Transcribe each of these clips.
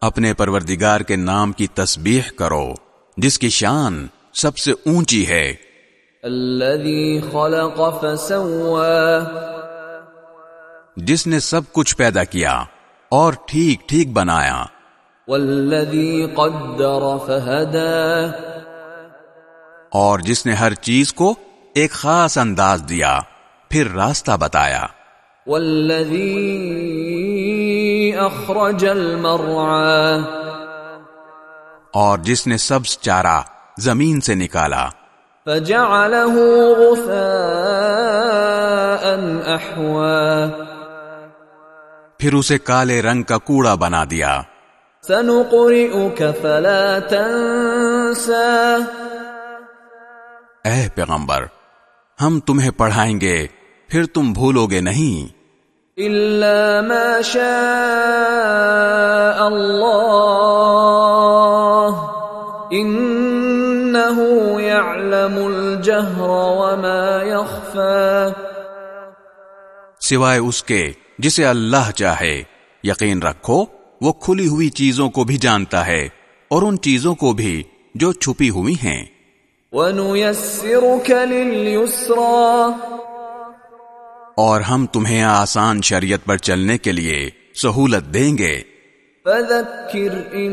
اپنے پروردگار کے نام کی تسبیح کرو جس کی شان سب سے اونچی ہے۔ الذي خلق جس نے سب کچھ پیدا کیا اور ٹھیک ٹھیک بنایا۔ والذي قدر فهدى۔ اور جس نے ہر چیز کو ایک خاص انداز دیا پھر راستہ بتایا۔ والذي اخرج المرعى. اور جس نے سبز چارہ زمین سے نکالا۔ فجعله غثاء احوى پھر اسے کالے رنگ کا کوڑا بنا دیا۔ سنقرئك فلا تنسى. اے پیغمبر ہم تمہیں پڑھائیں گے پھر تم بھولو گے نہیں۔ إلا ما شاء الله يعلم الجهر وما يخفى سوائے اس کے جسے اللہ چاہے۔ یقین رکھو وہ کھلی ہوئی چیزوں کو بھی جانتا ہے اور ان چیزوں کو بھی جو چھپی ہوئی ہیں۔ ونيسرك لليسرى اور ہم تمہیں آسان شریعت پر چلنے کے لیے سہولت دیں گے۔ فذكر إن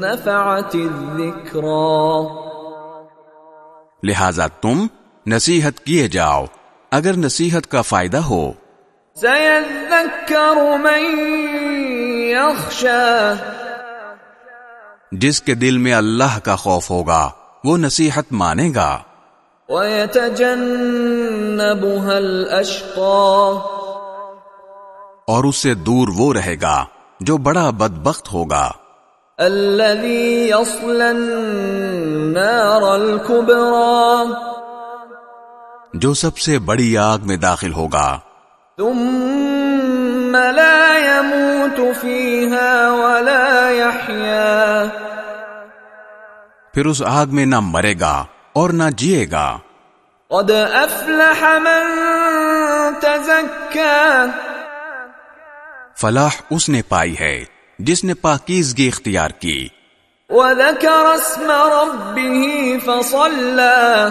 نفعت الذكرى لہذا تم نصیحت کیے جاؤ اگر نصیحت کا فائدہ ہو۔ سيذكر من يخشى جس کے دل میں اللہ کا خوف ہوگا وہ نصیحت مانے گا۔ ويتجنبها الأشقى اور اس سے دور وہ رہے گا جو بڑا بدبخت ہوگا۔ الذي يصلى النار الكبرى جو سب سے بڑی آگ میں داخل ہوگا۔ ثم لا يموت فيها ولا يحيا پھر اس آگ میں نہ مرے گا۔ اور نہ جیے گا۔ قد أفلح من تزكى۔ فلاح اس نے پائی ہے جس نے پاکیزگی اختیار کی۔ وذكر اسم ربه فصلى۔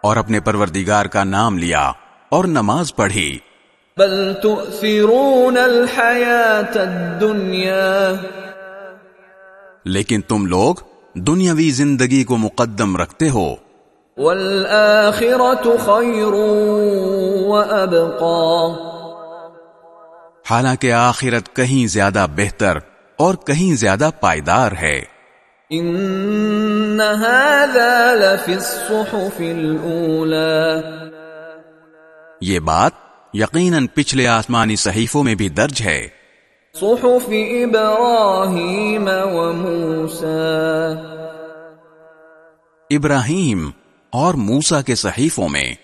اور اپنے پروردگار کا نام لیا اور نماز پڑھی۔ بل تؤثرون الحياة الدنيا لیکن تم لوگ دنیاوی زندگی کو مقدم رکھتے ہو۔ والآخرة خير وأبقى۔ حالانکہ آخرت کہیں زیادہ بہتر اور کہیں زیادہ پائیدار ہے۔ إن هذا لفي الصحف الأولى۔ یہ بات یقیناً پچھلے آسمانی صحیفوں میں بھی درج ہے۔ صحف إبراهيم وموسى۔ ابراہیم اور موسا کے صحیفوں میں۔